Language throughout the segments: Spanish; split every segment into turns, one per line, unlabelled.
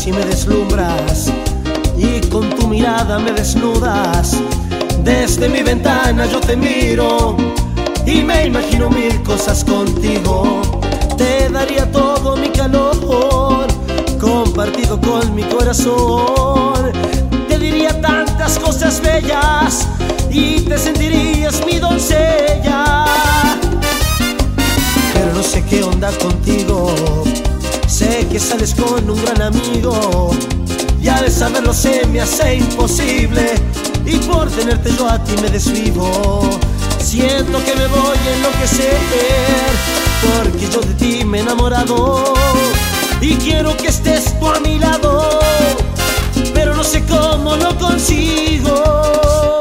si me deslumbras y con tu mirada me desnudas. Desde mi ventana yo te miro y me imagino mil cosas contigo. Te daría todo mi calor compartido con mi corazón. Te diría tantas cosas bellas y te sentirías mi doncella. Sales con un gran amigo y al saberlo se me hace imposible y por tenerte yo a ti me desvivo. Siento que me voy a enloquecer porque yo de ti me he enamorado y quiero que estés tú a mi lado, pero no sé cómo lo consigo.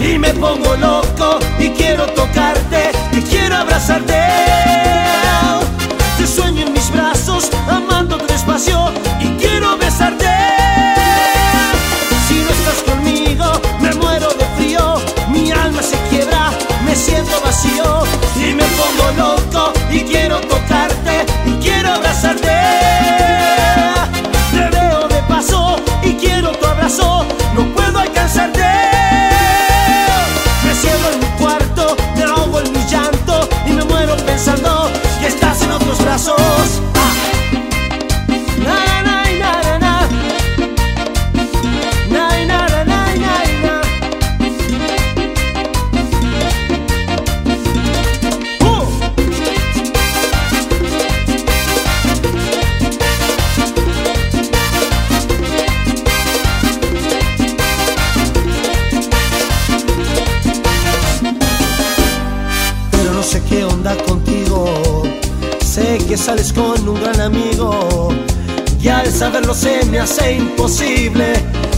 Y me pongo loco y quiero tocarte y quiero abrazarte. Me contigo. Sé que sales con un gran amigo. Y al saberlo se me hace imposible.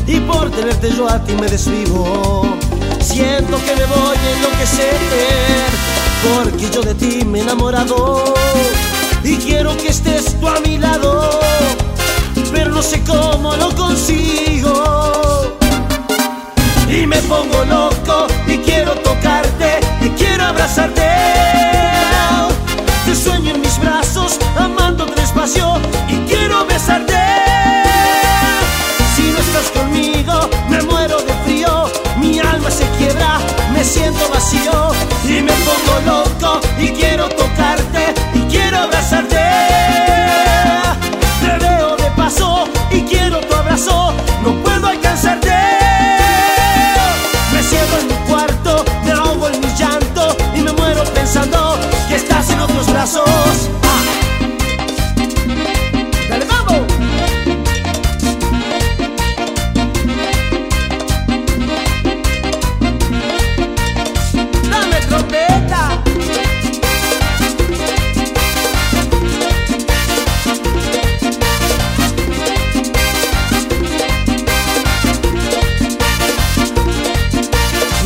Y por tenerte yo a ti me desvivo. Siento que me voy a enloquecer. Porque yo de ti me he enamorado. Y quiero que estés tú a mi lado. Pero no sé cómo lo consigo. Y me pongo loco y quiero tocarte y quiero abrazarte en mis brazos, amándote despacio y quiero besarte. Si no estás conmigo, me muero de frío, mi alma se quiebra, me siento vacío y me pongo loco y quiero tocarte y quiero abrazarte. Te veo de paso y quiero tu abrazo, no puedo alcanzarte. Me cierro en mi cuarto, me ahogo en mi llanto y me muero pensando brazos. Ah. ¡Dale, vamos!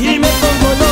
Y me pongo